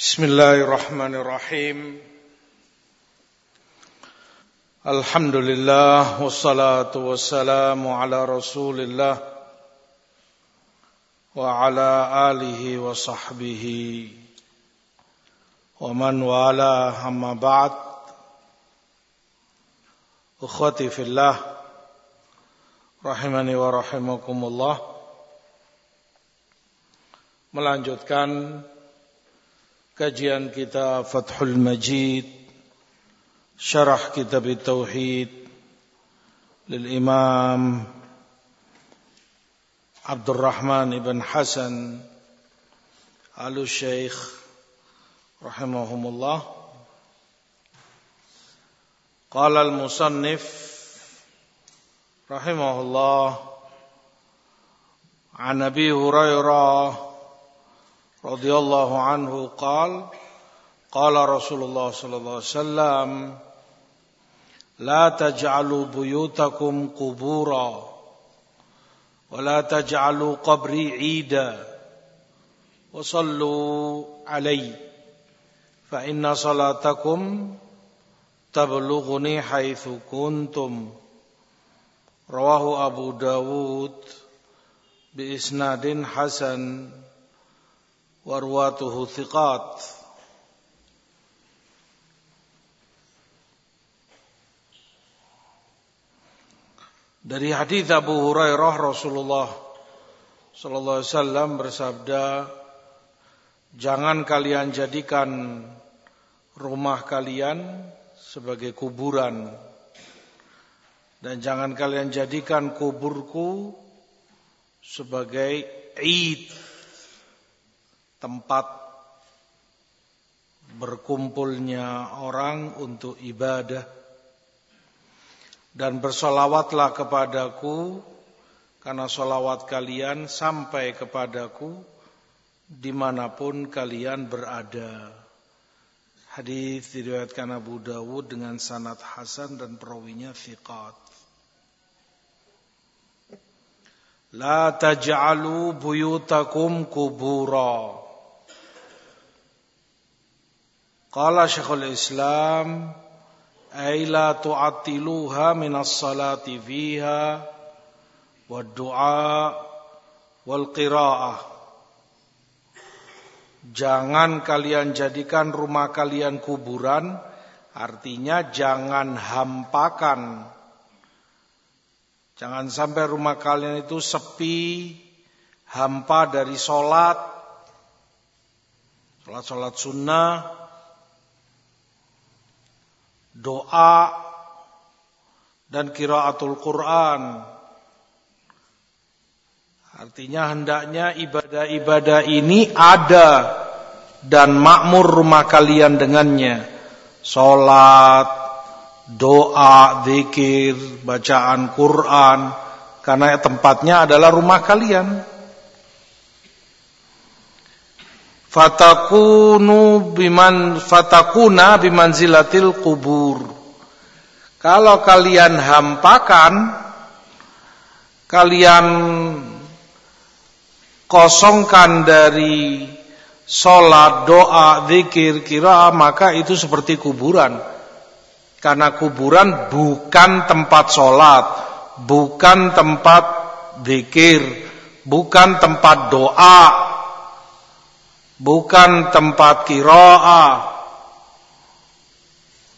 بسم الله الرحمن الرحيم الحمد لله والصلاة والسلام على رسول الله وعلى آله وصحبه ومن والاه أما بعد أخوتي في الله rahimani wa rahimakumullah melanjutkan kajian kita Fathul Majid syarah kitab tauhid lil Imam Abdurrahman ibn Hasan Alu Syekh rahimahumullah qala al musannif الله عن ابي هريره رضي الله عنه قال قال رسول الله صلى الله عليه وسلم لا تجعلوا بيوتكم قبورا ولا تجعلوا قبري عيدا وصلوا علي فإن صلاتكم تبلغني حيث كنتم. Rawahu Abu Dawud bi isnadin warwatuhu thiqat. Dari hadis Abu Hurairah Rasulullah sallallahu alaihi wasallam bersabda Jangan kalian jadikan rumah kalian sebagai kuburan. Dan jangan kalian jadikan kuburku sebagai id tempat berkumpulnya orang untuk ibadah dan bersolawatlah kepadaku karena solawat kalian sampai kepadaku di mana pun kalian berada. Hadis diriwayatkan Abu Dawud dengan sanad hasan dan perawinya thiqat. La taj'alu buyutakum kubura. Qala Syekhul Islam ay la tu'attiluha min as-salati fiha wad du'a wal qira'ah. Jangan kalian jadikan rumah kalian kuburan, artinya jangan hampakan Jangan sampai rumah kalian itu sepi, hampa dari sholat, sholat-sholat sunnah, doa, dan kiraatul Quran. Artinya hendaknya ibadah-ibadah ini ada dan makmur rumah kalian dengannya. Sholat, doa, zikir, bacaan Quran karena tempatnya adalah rumah kalian. Fatakunu biman fatakuna bimanzilatil kubur. Kalau kalian hampakan kalian kosongkan dari sholat, doa, zikir, kira maka itu seperti kuburan karena kuburan bukan tempat sholat, bukan tempat zikir, bukan tempat doa, bukan tempat kiroa.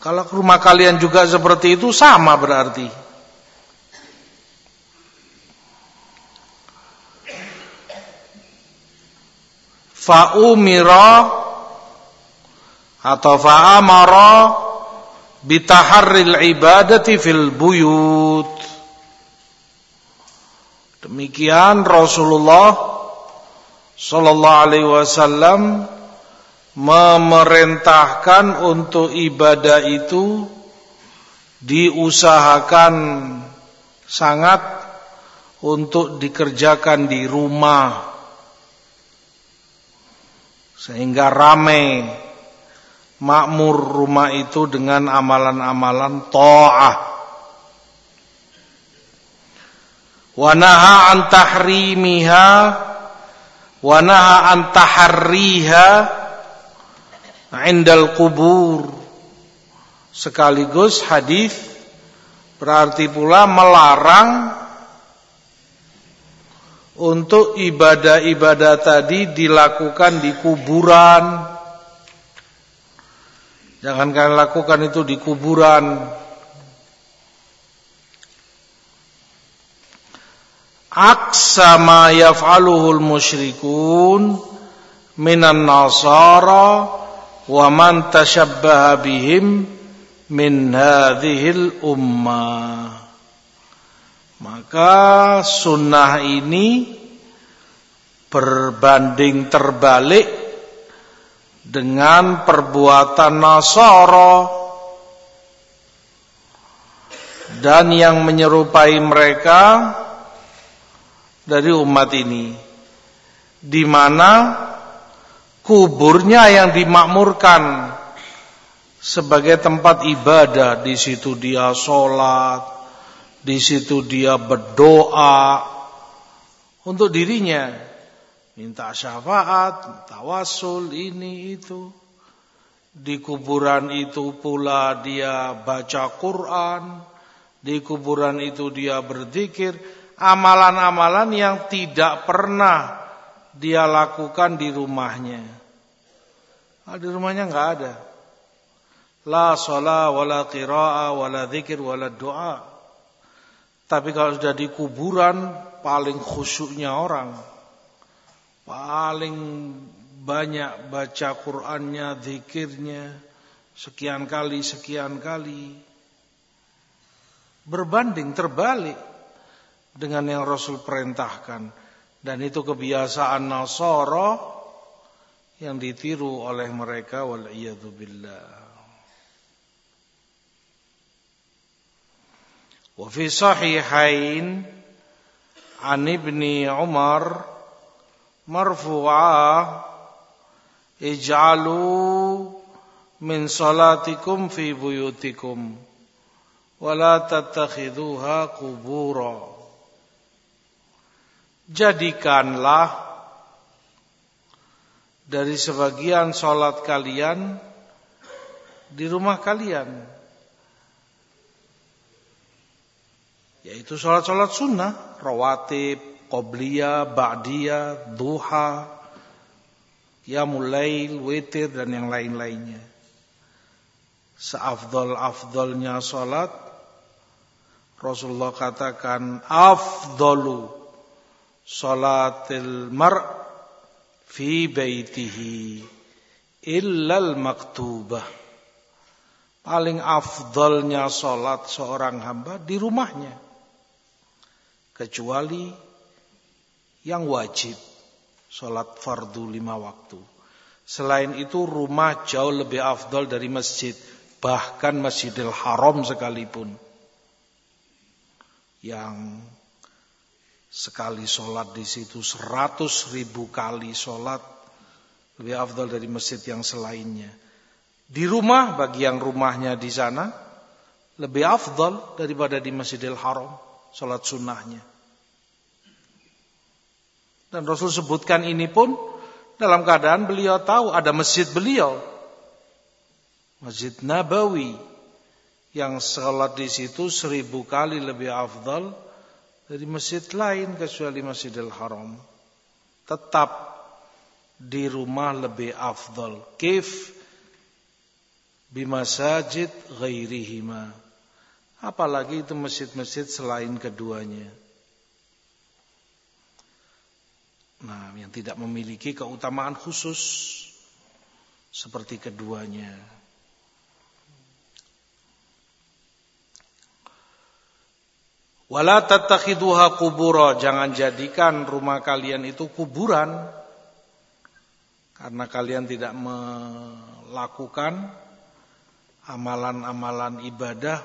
Kalau rumah kalian juga seperti itu sama berarti. Fa'umira atau fa'amara bitaharril ibadati fil buyut. Demikian Rasulullah sallallahu alaihi wasallam memerintahkan untuk ibadah itu diusahakan sangat untuk dikerjakan di rumah sehingga ramai makmur rumah itu dengan amalan-amalan ta'ah. Wa naha an wa naha an taharriha indal kubur sekaligus hadis berarti pula melarang untuk ibadah-ibadah tadi dilakukan di kuburan. Jangan kalian lakukan itu di kuburan aksa ma yaf'aluhul musyrikun minan nasara wa man tashabbaha bihim min hadhil ummah maka sunnah ini berbanding terbalik dengan perbuatan Nasara dan yang menyerupai mereka dari umat ini di mana kuburnya yang dimakmurkan sebagai tempat ibadah. Di situ dia sholat di situ dia berdoa untuk dirinya. Minta syafaat tawasul ini itu. Di kuburan itu pula dia baca Quran. Di kuburan itu dia berzikir amalan-amalan yang tidak pernah dia lakukan di rumahnya. Nah, di rumahnya nggak ada. La sholat, wala qira'a, wala zikir, wala doa. Tapi kalau sudah di kuburan, paling khusyuknya orang. Paling banyak baca Qur'annya, zikirnya, sekian kali, sekian kali. Berbanding, terbalik dengan yang Rasul perintahkan. Dan itu kebiasaan Nasara yang ditiru oleh mereka wal billah. Wa fi sahihain an ibni Umar marfu'ah ij'alu min salatikum fi buyutikum wa la tattakhidhuha qubura jadikanlah dari sebagian sholat kalian di rumah kalian. Yaitu sholat-sholat sunnah, rawatib, qobliyah, ba'diyah, duha, qiyamul witir dan yang lain-lainnya. Seafdol-afdolnya sholat, Rasulullah katakan afdolu salatil mar' fi baitihi illal maktubah. Paling afdolnya salat seorang hamba di rumahnya. Kecuali yang wajib. Salat fardu lima waktu. Selain itu rumah jauh lebih afdol dari masjid. Bahkan masjidil haram sekalipun. Yang Sekali sholat di situ seratus ribu kali sholat lebih afdal dari masjid yang selainnya. Di rumah bagi yang rumahnya di sana lebih afdal daripada di Masjidil Haram sholat sunnahnya. Dan Rasul sebutkan ini pun dalam keadaan beliau tahu ada masjid beliau. Masjid Nabawi yang sholat di situ seribu kali lebih afdal dari masjid lain kecuali Masjidil Haram. Tetap di rumah lebih afdal. Kif bimasajid ghairihima. Apalagi itu masjid-masjid selain keduanya. Nah, yang tidak memiliki keutamaan khusus seperti keduanya. Wala tattakhiduha kubura, jangan jadikan rumah kalian itu kuburan. Karena kalian tidak melakukan amalan-amalan ibadah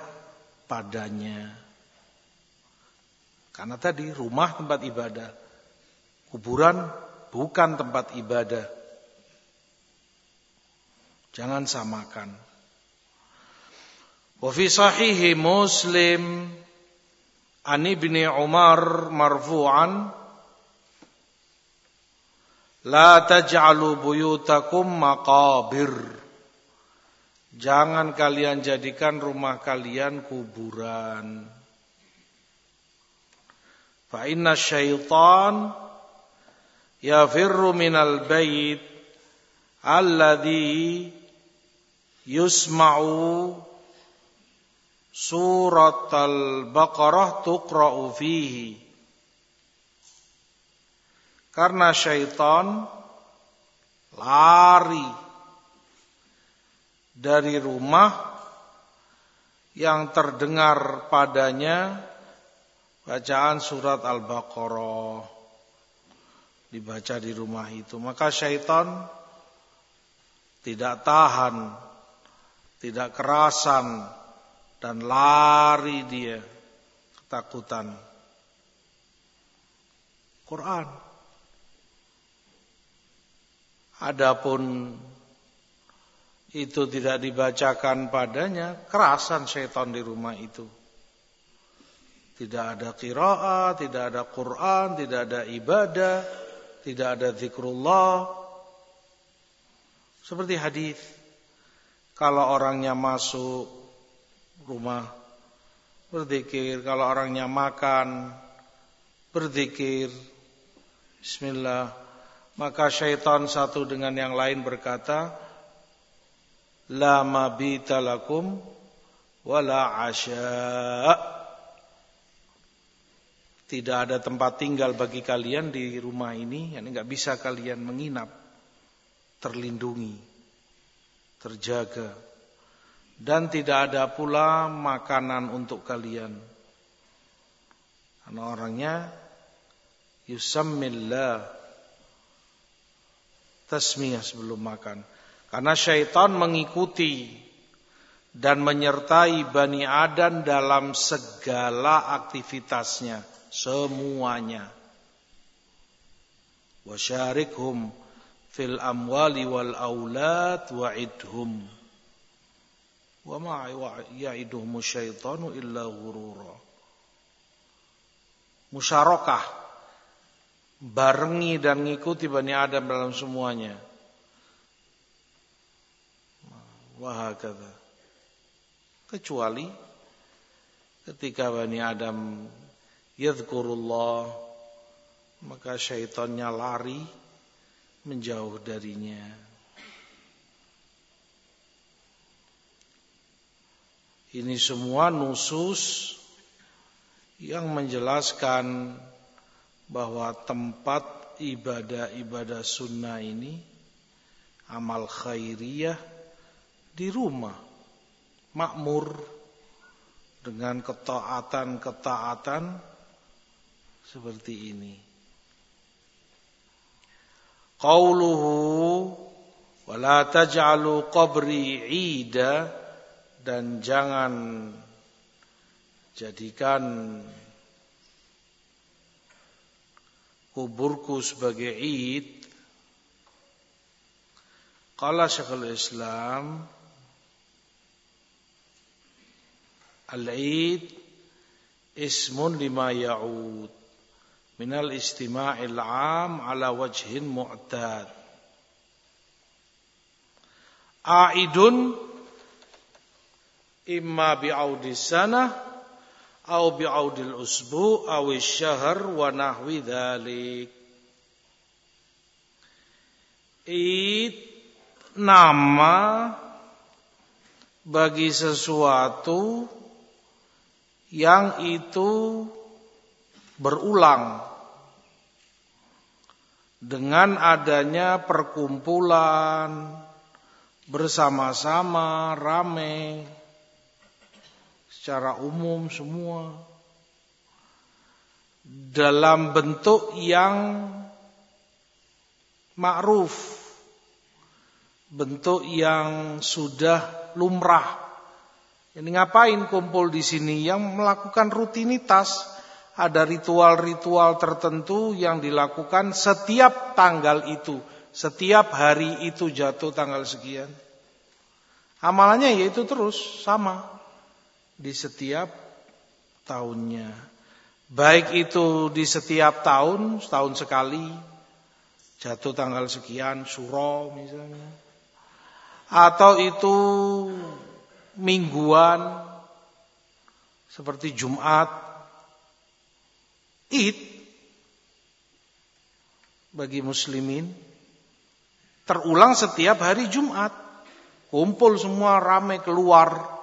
padanya. Karena tadi rumah tempat ibadah, kuburan bukan tempat ibadah. Jangan samakan. Wa sahihi Muslim An Ibni Umar marfu'an La taj'alu buyutakum maqabir Jangan kalian jadikan rumah kalian kuburan. Fa inna syaitan yafirru minal bait alladhi yusma'u surat al-Baqarah tuqra'u fihi. Karena syaitan lari dari rumah yang terdengar padanya bacaan surat Al-Baqarah dibaca di rumah itu. Maka syaitan tidak tahan, tidak kerasan dan lari dia ketakutan. Quran. Adapun itu tidak dibacakan padanya, kerasan syaitan di rumah itu. Tidak ada qiraah, tidak ada Quran, tidak ada ibadah, tidak ada zikrullah. Seperti hadis. Kalau orangnya masuk rumah berzikir, kalau orangnya makan berzikir. Bismillah, maka syaitan satu dengan yang lain berkata, la mabita lakum wala asya. Tidak ada tempat tinggal bagi kalian di rumah ini, yang nggak bisa kalian menginap, terlindungi, terjaga dan tidak ada pula makanan untuk kalian. Karena orangnya yusammillah tasmiyah sebelum makan. Karena syaitan mengikuti dan menyertai Bani Adam dalam segala aktivitasnya, semuanya. Wasyarikhum fil amwali wal aulad wa'idhum Wa ma ya'iduhum syaitanu illa ghurura. Musyarakah barengi dan ngikuti Bani Adam dalam semuanya. Wahakata. Kecuali ketika Bani Adam yadhkurullah maka syaitannya lari menjauh darinya. Ini semua nusus yang menjelaskan bahwa tempat ibadah-ibadah sunnah ini amal khairiyah di rumah makmur dengan ketaatan-ketaatan seperti ini. Qauluhu wala taj'alu qabri 'ida dan jangan jadikan kuburku sebagai id Qala Syekhul Islam Al-Id ismun lima ya'ud minal istima'il am ala wajhin mu'tad. A'idun imma bi'audi sana au bi'audil usbu au syahr wa nahwi dzalik it nama bagi sesuatu yang itu berulang dengan adanya perkumpulan bersama-sama rame secara umum semua dalam bentuk yang ma'ruf bentuk yang sudah lumrah. Ini ngapain kumpul di sini? Yang melakukan rutinitas ada ritual-ritual tertentu yang dilakukan setiap tanggal itu. Setiap hari itu jatuh tanggal sekian. Amalannya yaitu terus sama di setiap tahunnya. Baik itu di setiap tahun, setahun sekali, jatuh tanggal sekian, suro misalnya. atau itu mingguan seperti Jumat, Id bagi muslimin terulang setiap hari Jumat. Kumpul semua ramai keluar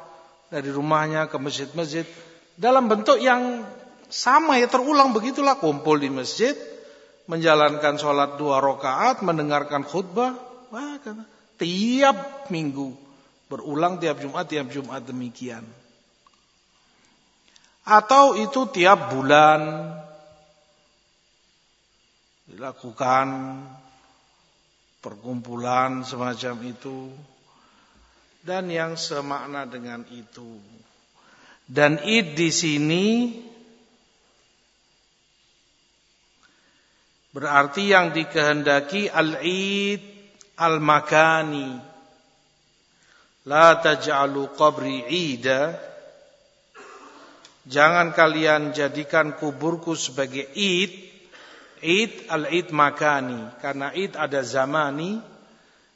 dari rumahnya ke masjid-masjid dalam bentuk yang sama ya terulang begitulah. Kumpul di masjid menjalankan sholat dua rakaat mendengarkan khutbah wah, tiap minggu berulang tiap Jumat tiap Jumat demikian. Atau itu tiap bulan dilakukan perkumpulan semacam itu dan yang semakna dengan itu. Dan id di sini berarti yang dikehendaki al-id al-makani. La taj'alu qabri ida. Jangan kalian jadikan kuburku sebagai id Id al-id makani. Karena id ada zamani,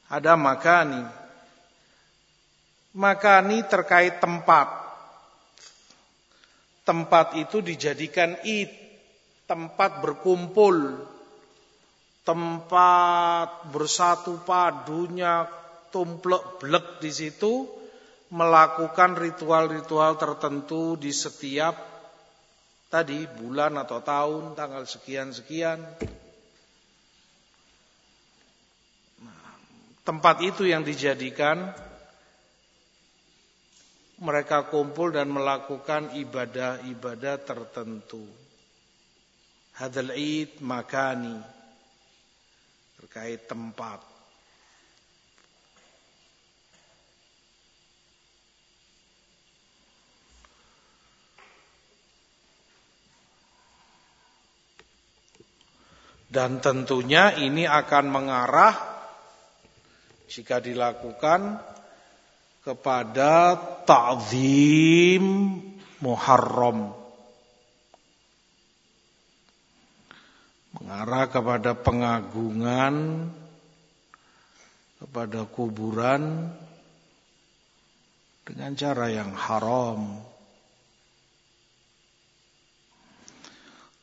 ada makani. Makani terkait tempat. Tempat itu dijadikan id. Tempat berkumpul. Tempat bersatu padunya tumplek blek di situ melakukan ritual-ritual tertentu di setiap tadi bulan atau tahun tanggal sekian-sekian. Nah, tempat itu yang dijadikan mereka kumpul dan melakukan ibadah-ibadah tertentu. Hadal id makani terkait tempat. Dan tentunya ini akan mengarah jika dilakukan kepada ta'zim muharram. Mengarah kepada pengagungan kepada kuburan dengan cara yang haram.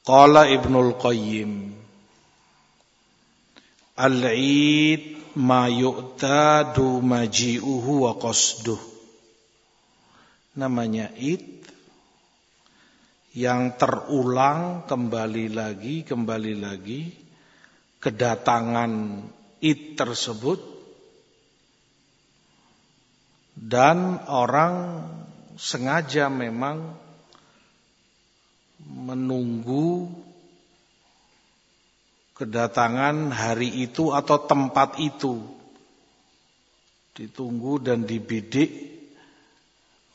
Qala Ibnul Qayyim Al-Eid ma yu'tadu maji'uhu wa qasduh. Namanya Id yang terulang kembali lagi, kembali lagi kedatangan Id tersebut dan orang sengaja memang menunggu kedatangan hari itu atau tempat itu. Ditunggu dan dibidik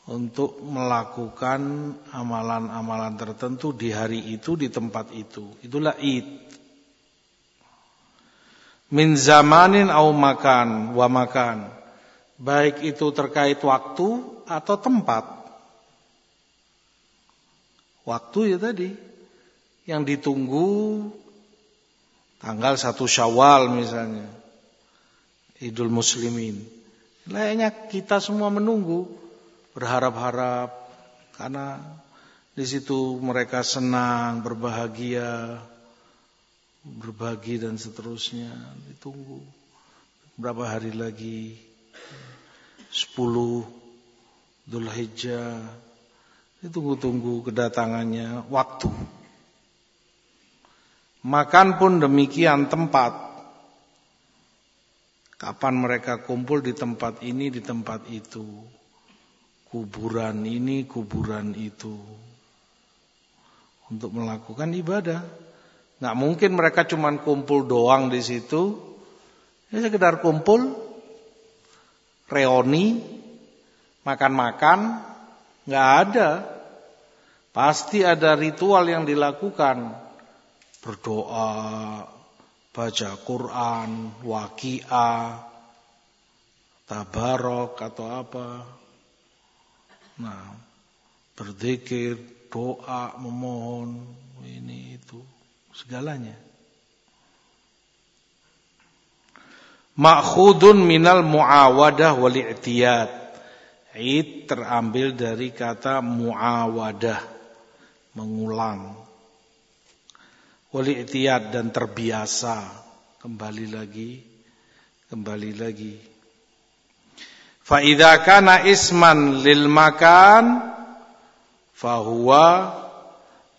untuk melakukan amalan-amalan tertentu di hari itu di tempat itu. Itulah id. Min zamanin au makan wa makan. Baik itu terkait waktu atau tempat. Waktu ya tadi yang ditunggu Tanggal satu Syawal misalnya. Idul Muslimin. Layaknya kita semua menunggu, berharap-harap karena di situ mereka senang, berbahagia, berbagi dan seterusnya. Ditunggu berapa hari lagi? 10 Dzulhijjah. Ditunggu-tunggu kedatangannya waktu. Makan pun demikian tempat. Kapan mereka kumpul di tempat ini, di tempat itu. Kuburan ini, kuburan itu. Untuk melakukan ibadah. Nggak mungkin mereka cuma kumpul doang di situ. Ya sekedar kumpul, reoni, makan-makan, nggak ada. Pasti ada ritual yang dilakukan berdoa, baca Quran, waqiah, tabarok atau apa. Nah, berzikir, doa, memohon, ini itu segalanya. Ma'khudun minal muawadah wal i'tiyad. Id terambil dari kata muawadah, mengulang. I'tiyad dan terbiasa, kembali lagi, kembali lagi. Fa idza kana isman lil makan fahuwa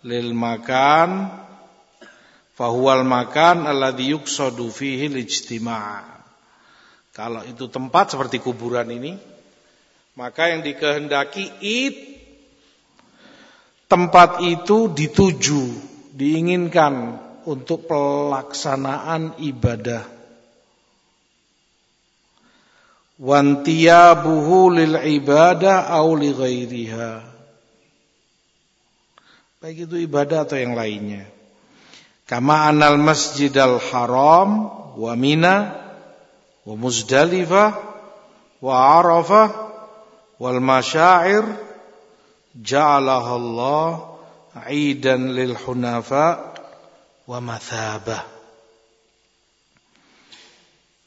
lil makan fahuwal makan alladhi yuqsadu fihi ijtima' Kalau itu tempat seperti kuburan ini, maka yang dikehendaki id tempat itu dituju, diinginkan untuk pelaksanaan ibadah. Wantiyabuhu lil ibadah auli gairiha. Baik itu ibadah atau yang lainnya. Kama anal masjidal haram wa mina wa muzdalifah wa arafah wal masyair ja'alahallahu aidan lil hunafa wa mathaba.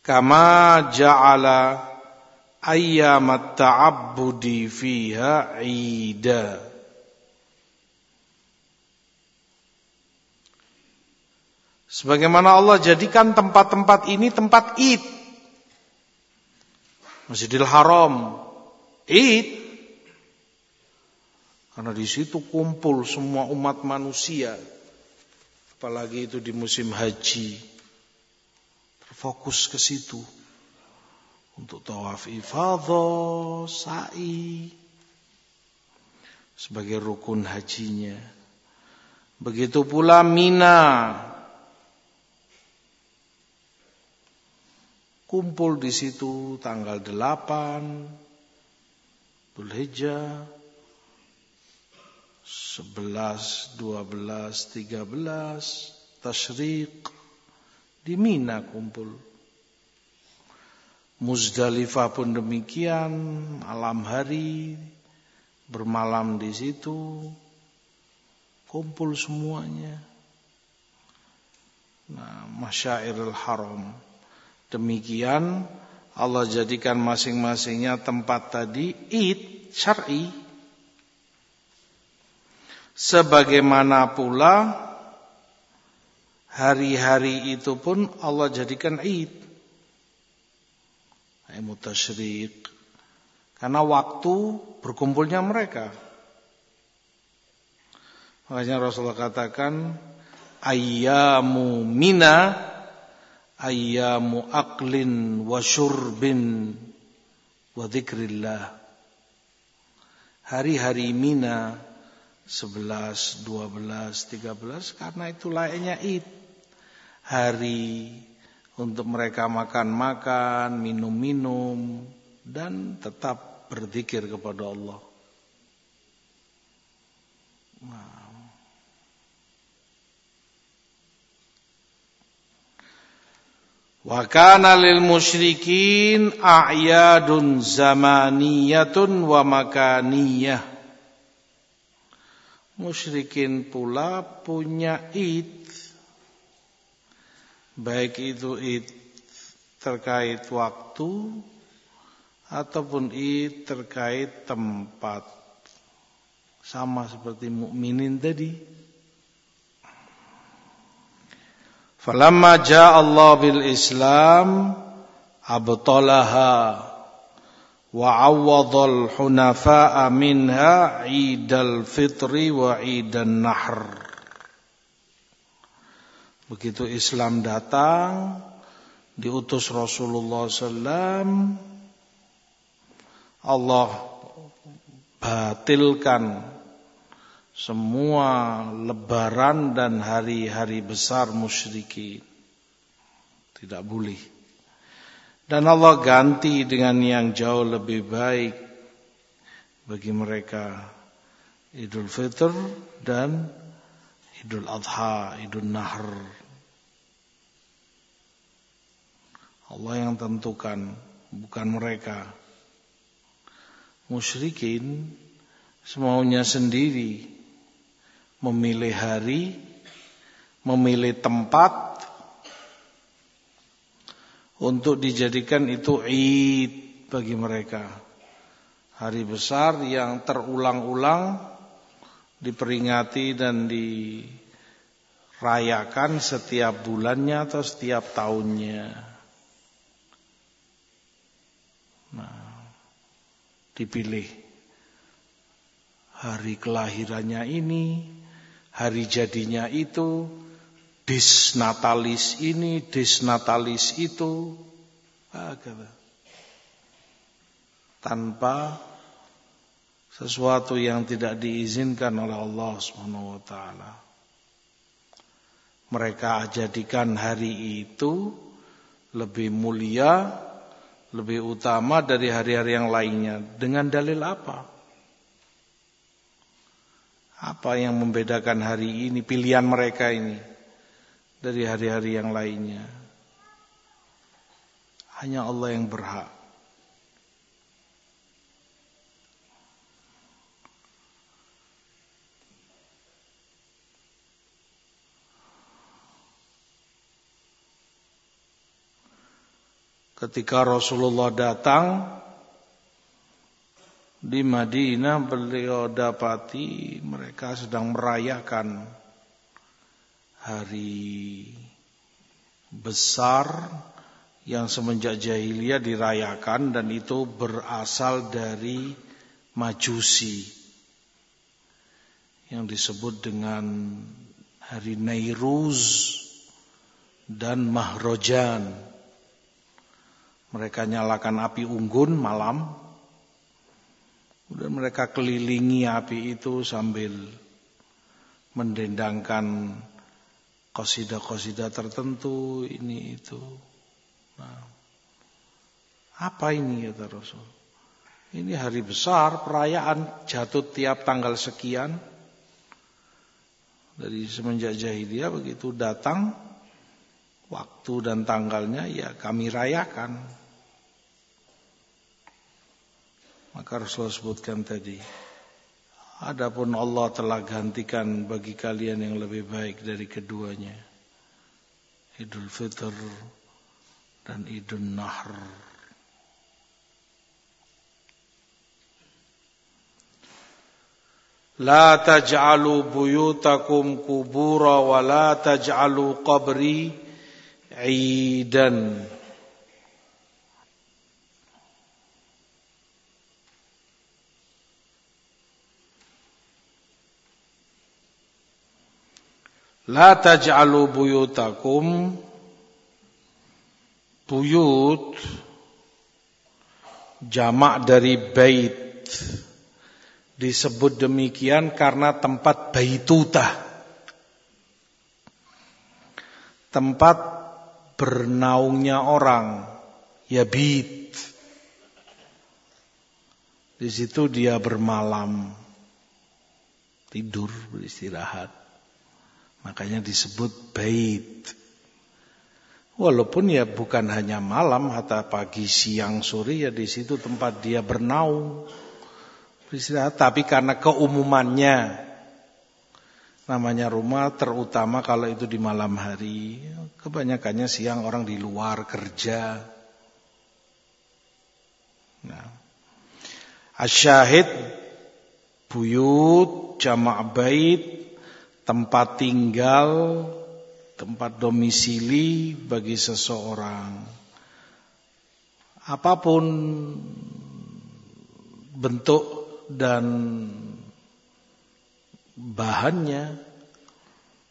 Kama ja'ala ayyamat ta'abbudi fiha aida sebagaimana Allah jadikan tempat-tempat ini tempat id Masjidil Haram. Id karena di situ kumpul semua umat manusia. Apalagi itu di musim haji. Terfokus ke situ. Untuk tawaf ifadah, sa'i. Sebagai rukun hajinya. Begitu pula Mina kumpul di situ tanggal 8 Dzulhijjah 11, 12, 13 Tashriq. Di Mina kumpul. Muzdalifah pun demikian malam hari bermalam di situ kumpul semuanya. Nah masyairul haram. Demikian Allah jadikan masing-masingnya tempat tadi id syar'i. Sebagaimana pula hari-hari itu pun Allah jadikan id. Mutasyrik. Karena waktu berkumpulnya mereka. Makanya Rasulullah katakan ayyamu mina ayyamu aklin wa syurbin wa dzikrillah hari-hari Mina 11, 12, 13 karena itu layaknya Id hari untuk mereka makan-makan, minum-minum dan tetap berzikir kepada Allah. Nah, Wa kana lil musyrikin a'yadun zamaniyatun wa makaniyah. Musyrikin pula punya id. Baik itu id terkait waktu ataupun id terkait tempat. Sama seperti mukminin tadi. Falamma jaa Allah bil Islam abtalaha hunafa'a minha idal fitri wa idan nahr. Begitu Islam datang, diutus Rasulullah SAW, Allah batilkan semua lebaran dan hari-hari besar musyrikin. Tidak boleh. Dan Allah ganti dengan yang jauh lebih baik bagi mereka. Idul Fitr dan Idul Adha, Idul Nahr. Allah yang tentukan, bukan mereka. Musyrikin semaunya sendiri memilih hari, memilih tempat untuk dijadikan itu id bagi mereka. Hari besar yang terulang-ulang diperingati dan dirayakan setiap bulannya atau setiap tahunnya. Nah, dipilih hari kelahirannya ini, hari jadinya itu, disnatalis ini, disnatalis itu, tanpa sesuatu yang tidak diizinkan oleh Allah Subhanahu. Mereka jadikan hari itu lebih mulia, lebih utama dari hari-hari yang lainnya dengan dalil apa? Apa yang membedakan hari ini pilihan mereka ini? Dari hari-hari yang lainnya. Hanya Allah yang berhak. Ketika Rasulullah datang di Madinah, beliau dapati mereka sedang merayakan hari besar yang semenjak jahiliyah dirayakan dan itu berasal dari Majusi yang disebut dengan hari Nairuz dan Mahrojan. Mereka nyalakan api unggun malam, dan mereka kelilingi api itu sambil mendendangkan kosidah-kosidah tertentu ini itu. Nah, apa ini kata Rasul? Ini hari besar, perayaan jatuh tiap tanggal sekian. Dari semenjak jahiliyah begitu datang waktu dan tanggalnya ya kami rayakan. Maka Rasul sebutkan tadi Adapun Allah telah gantikan bagi kalian yang lebih baik dari keduanya. Idul Fitr dan Idul Nahr. La taj'alu buyutakum kubura wa la taj'alu qabri idan. La taj'alu buyutakum. Buyut jamak dari bait. Disebut demikian karena tempat baituta tempat bernaungnya orang. Ya bit di situ dia bermalam. Tidur beristirahat Makanya disebut bait. Walaupun ya bukan hanya malam, atau pagi, siang, sore ya di situ tempat dia bernaung. Tapi karena keumumannya namanya rumah terutama kalau itu di malam hari. Kebanyakannya siang orang di luar kerja. Nah. Asyahid buyut jamak bait tempat tinggal, tempat domisili bagi seseorang. Apa pun bentuk dan bahannya,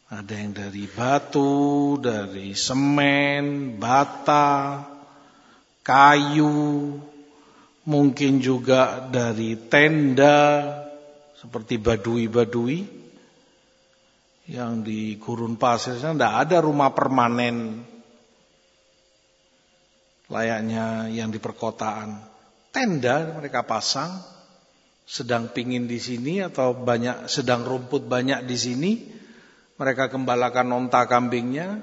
ada yang dari batu, dari semen, bata, kayu, mungkin juga dari tenda, seperti badui-badui yang di gurun pasir sana tidak ada rumah permanen. Layaknya yang di perkotaan. Tenda mereka pasang, sedang pingin di sini atau banyak sedang rumput banyak di sini, mereka kembalakan onta kambingnya,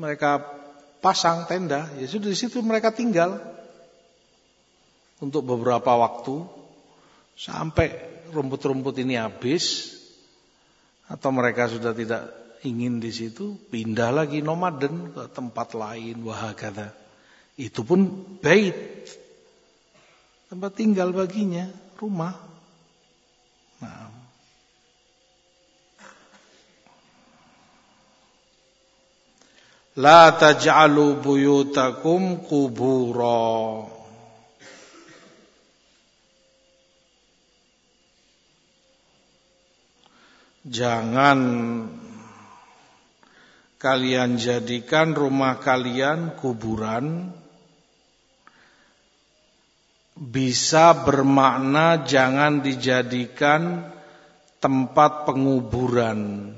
mereka pasang tenda, ya sudah di situ mereka tinggal. Untuk beberapa waktu. Sampai rumput-rumput ini habis atau mereka sudah tidak ingin di situ, pindah lagi nomaden ke tempat lain, wahakata. Itu pun bait. Tempat tinggal baginya, rumah. Nah. La taj'alu buyutakum kubura. Jangan kalian jadikan rumah kalian kuburan bisa bermakna jangan dijadikan tempat penguburan.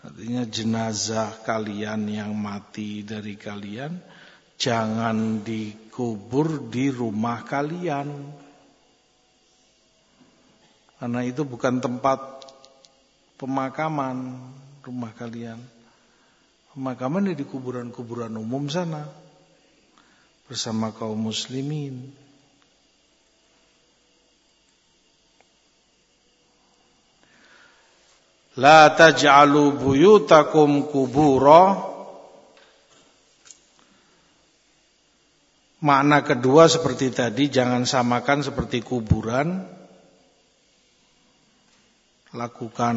Artinya jenazah kalian yang mati dari kalian jangan dikubur di rumah kalian. Karena itu bukan tempat pemakaman rumah kalian. Pemakaman di kuburan-kuburan umum sana. Bersama kaum muslimin. La taj'alu buyutakum kubura Makna kedua seperti tadi jangan samakan seperti kuburan lakukan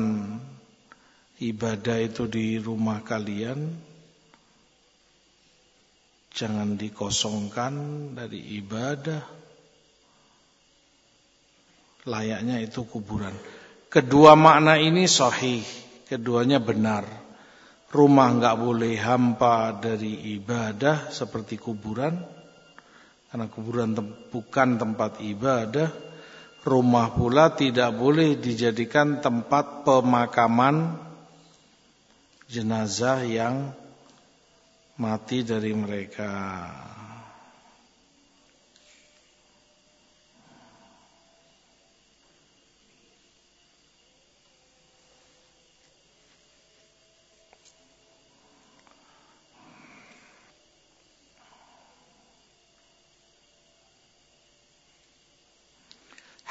ibadah itu di rumah kalian. Jangan dikosongkan dari ibadah. Layaknya itu kuburan. Kedua makna ini sahih keduanya benar. Rumah nggak boleh hampa dari ibadah seperti kuburan karena kuburan bukan tempat ibadah Rumah pula tidak boleh dijadikan tempat pemakaman jenazah yang mati dari mereka.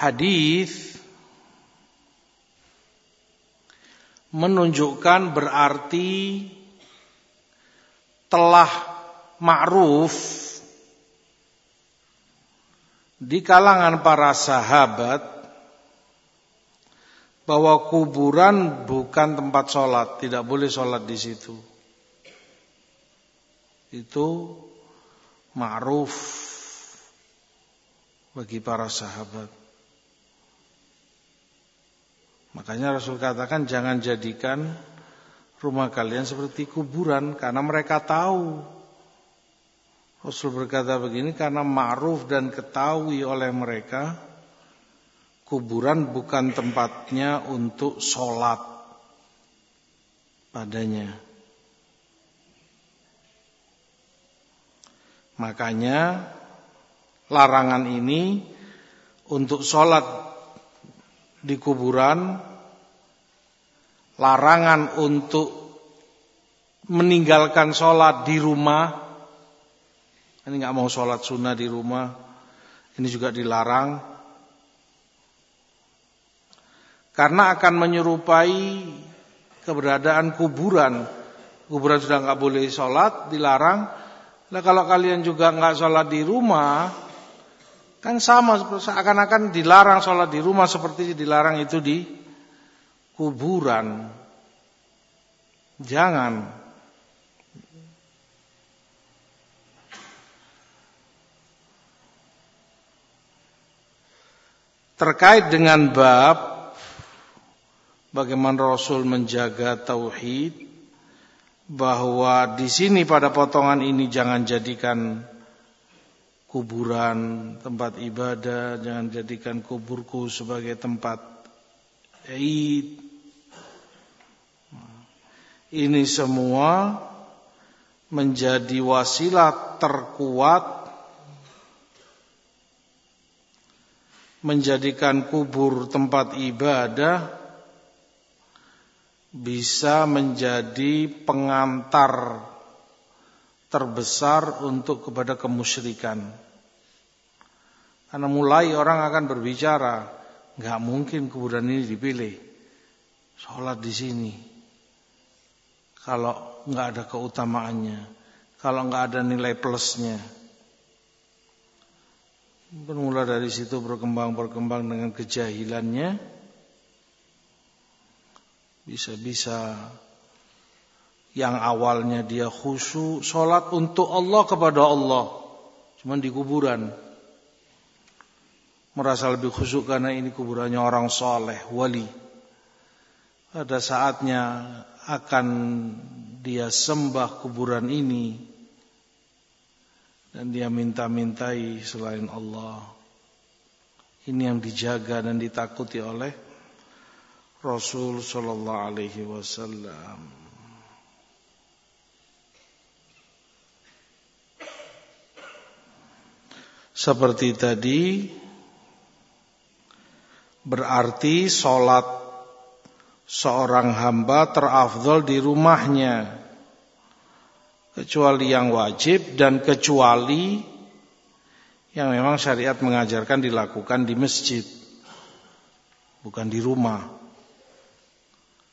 Hadis menunjukkan berarti telah ma'ruf di kalangan para sahabat bahwa kuburan bukan tempat sholat, tidak boleh sholat di situ. Itu ma'ruf bagi para sahabat. Makanya Rasul katakan jangan jadikan rumah kalian seperti kuburan karena mereka tahu. Rasul berkata begini karena ma'ruf dan ketahui oleh mereka kuburan bukan tempatnya untuk sholat padanya. Makanya larangan ini untuk sholat di kuburan, larangan untuk meninggalkan sholat di rumah, ini nggak mau sholat sunnah di rumah, ini juga dilarang, karena akan menyerupai keberadaan kuburan. Kuburan sudah nggak boleh sholat, dilarang. Nah kalau kalian juga nggak sholat di rumah, Kan sama seakan-akan dilarang sholat di rumah seperti dilarang itu di kuburan. Jangan. Terkait dengan bab bagaimana Rasul menjaga tauhid bahwa di sini pada potongan ini jangan jadikan kuburan, tempat ibadah, jangan jadikan kuburku sebagai tempat Eid. Ini semua menjadi wasilah terkuat menjadikan kubur tempat ibadah bisa menjadi pengantar terbesar untuk kepada kemusyrikan. Karena mulai orang akan berbicara, nggak mungkin kuburan ini dipilih. sholat di sini. Kalau nggak ada keutamaannya, kalau nggak ada nilai plusnya. Bermula dari situ berkembang-berkembang dengan kejahilannya. Bisa-bisa yang awalnya dia khusyuk, sholat untuk Allah kepada Allah. Cuman di kuburan. Merasa lebih khusyuk karena ini kuburannya orang soleh, wali. Pada saatnya akan dia sembah kuburan ini dan dia minta-mintai selain Allah. Ini yang dijaga dan ditakuti oleh Rasul sallallahu alaihi wasallam. Seperti tadi berarti sholat seorang hamba terafdol di rumahnya. Kecuali yang wajib dan kecuali yang memang syariat mengajarkan dilakukan di masjid bukan di rumah.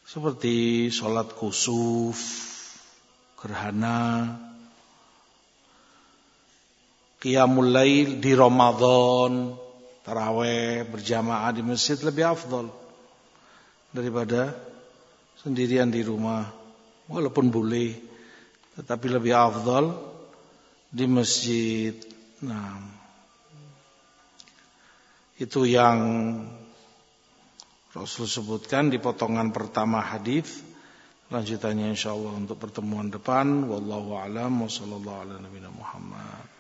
Seperti sholat kusuf gerhana Qiyamul Lail di Ramadan, taraweh berjamaah di masjid lebih afdol daripada sendirian di rumah. Walaupun boleh, tetapi lebih afdol di masjid. Nah, itu yang Rasul sebutkan di potongan pertama hadis. Lanjutannya insyaallah untuk pertemuan depan. Wallahu a'lam wa ala nabiyina Muhammad.